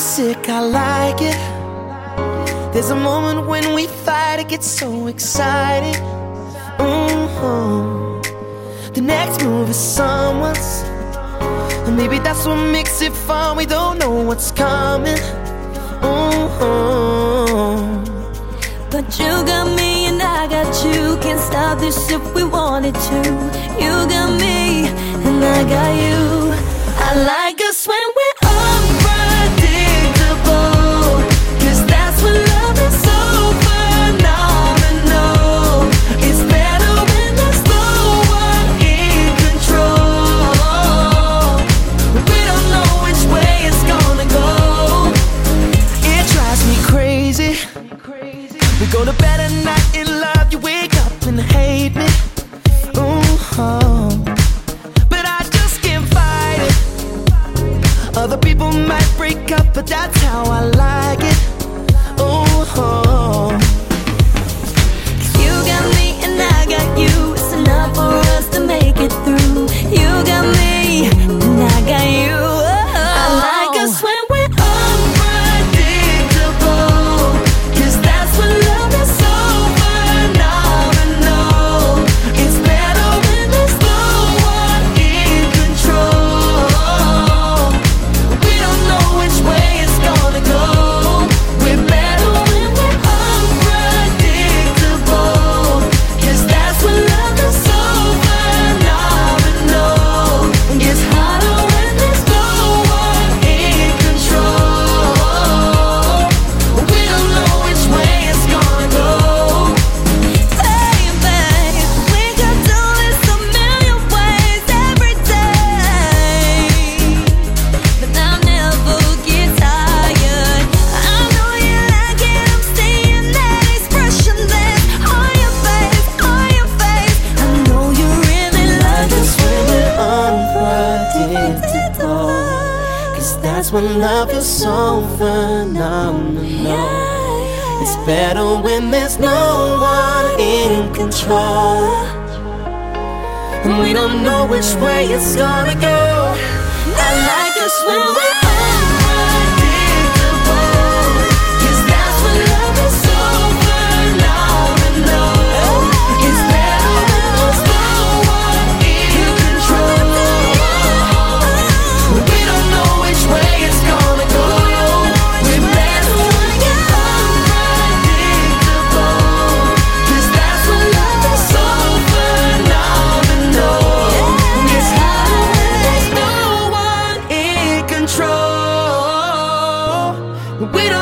sick, I like it. There's a moment when we fight, it gets so exciting. Mm-hmm. The next move is someone's. And maybe that's what makes it fun. We don't know what's coming. Mm-hmm. But you got me and I got you. Can't stop this if we wanted to. You got me and I got you. I like us when we're Go to bed at night in love, you wake up and hate me. Ooh, but I just can't fight it. Other people might break up, but that's how I like When love is so phenomenal. It's better when there's no one in control. And we don't know which way it's gonna go. I like us when we're We don't